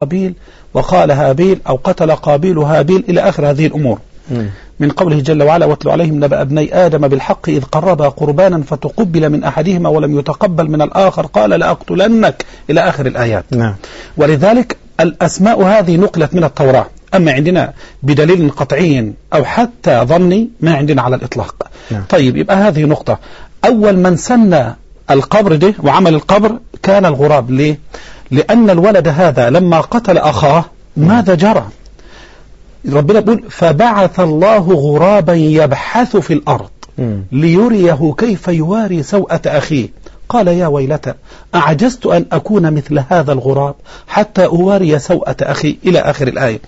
قابيل وقال هابيل أو قتل قابيل هابيل إلى آخر هذه الأمور. من قوله جل وعلا واتل عليهم نبأ ابني آدم بالحق إذ قربا قربانا فتقبل من أحدهما ولم يتقبل من الآخر. قال لأقتلنك إلى آخر الآيات. نعم. ولذلك الأسماء هذه نقلت من التوراة. أما عندنا بدليل قطعي أو حتى ظني ما عندنا على الإطلاق. نعم. طيب يبقى هذه نقطة. أول من سن القبر ده وعمل القبر كان الغراب. ليه؟ لأن الولد هذا لما قتل أخاه ماذا جرى؟ ربنا يقول فبعث الله غرابا يبحث في الأرض. ليريه كيف يواري سوءة أخيه. قال يا ويلتى أعجزت أن أكون مثل هذا الغراب حتى أواري سوءة أخي إلى آخر الآية.